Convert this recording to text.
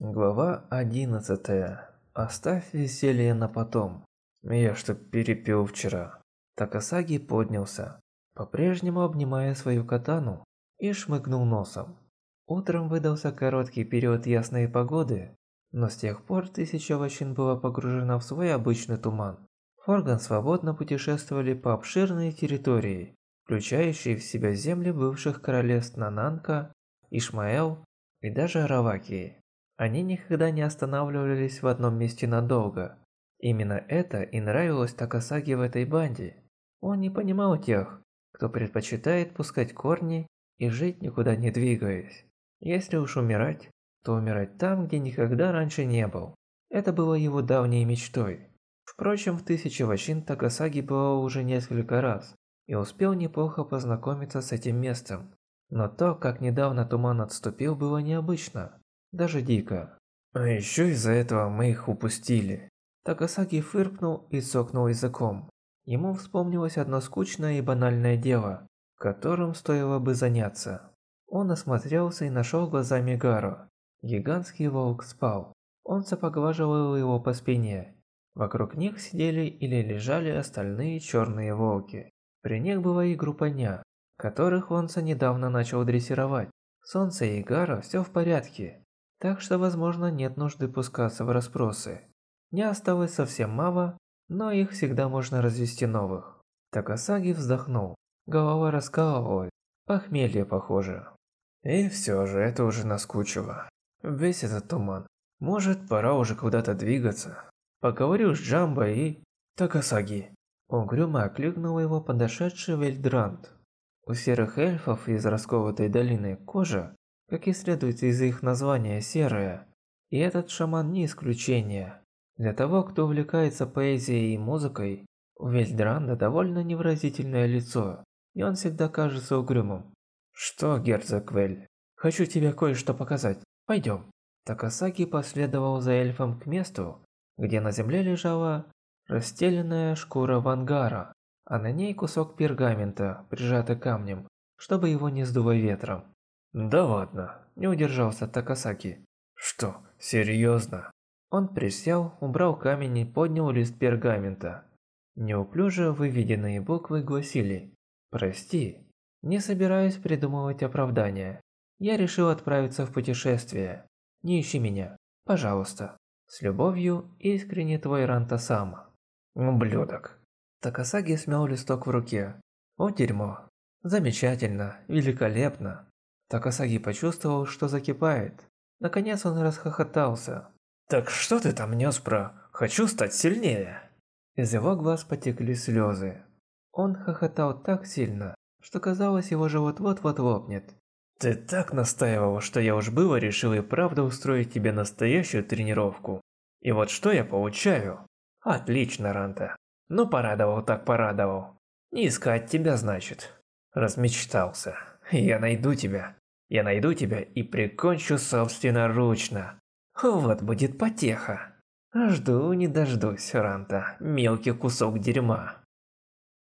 Глава 11. Оставь веселье на потом. Я что перепил вчера. Такасаги поднялся, по-прежнему обнимая свою катану, и шмыгнул носом. Утром выдался короткий период ясной погоды, но с тех пор тысяча лочин была погружена в свой обычный туман. Форган свободно путешествовали по обширной территории, включающей в себя земли бывших королевств Нананка, Ишмаэл и даже Аравакии. Они никогда не останавливались в одном месте надолго. Именно это и нравилось Такасаги в этой банде. Он не понимал тех, кто предпочитает пускать корни и жить никуда не двигаясь. Если уж умирать, то умирать там, где никогда раньше не был. Это было его давней мечтой. Впрочем, в Тысяче Вачин Такасаги бывал уже несколько раз и успел неплохо познакомиться с этим местом. Но то, как недавно туман отступил, было необычно даже дико. А еще из-за этого мы их упустили. Такасаки фыркнул и сокнул языком. Ему вспомнилось одно скучное и банальное дело, которым стоило бы заняться. Он осмотрелся и нашел глазами Гару. Гигантский волк спал. Он поглаживал его по спине. Вокруг них сидели или лежали остальные черные волки. При них была и группаня, которых Онса недавно начал дрессировать. Солнце и Гара все в порядке. Так что, возможно, нет нужды пускаться в расспросы. Не осталось совсем мало, но их всегда можно развести новых. Такасаги вздохнул. Голова раскалывалась. Похмелье похоже. И все же это уже наскучило. Весь этот туман. Может, пора уже куда-то двигаться. Поговорю с Джамбо и... Такасаги. Угрюмо окликнул его подошедший Вельдрант. У серых эльфов из расколотой долины кожа как и следует из их названия, серая. И этот шаман не исключение. Для того, кто увлекается поэзией и музыкой, у Вельдранда довольно невыразительное лицо, и он всегда кажется угрюмым. «Что, герцог Вель, хочу тебе кое-что показать. Пойдем». Такасаки последовал за эльфом к месту, где на земле лежала расстеленная шкура вангара, а на ней кусок пергамента, прижатый камнем, чтобы его не сдуло ветром. Да ладно, не удержался Такасаки. Что, серьезно? Он присел, убрал камень и поднял лист пергамента. Неуклюже выведенные буквы гласили «Прости, не собираюсь придумывать оправдания. Я решил отправиться в путешествие. Не ищи меня, пожалуйста. С любовью, искренне твой Ранта Сам». Ублюдок. Такасаги смял листок в руке. О дерьмо. Замечательно, великолепно. Такасаги почувствовал, что закипает. Наконец он расхохотался. «Так что ты там нес про «хочу стать сильнее»?» Из его глаз потекли слезы. Он хохотал так сильно, что казалось, его живот вот-вот лопнет. «Ты так настаивал, что я уж было решил и правда устроить тебе настоящую тренировку. И вот что я получаю?» «Отлично, Ранта. Ну порадовал так порадовал. Не искать тебя, значит. Размечтался. Я найду тебя. Я найду тебя и прикончу собственноручно. Вот будет потеха. Жду не дождусь, Ранта, мелкий кусок дерьма.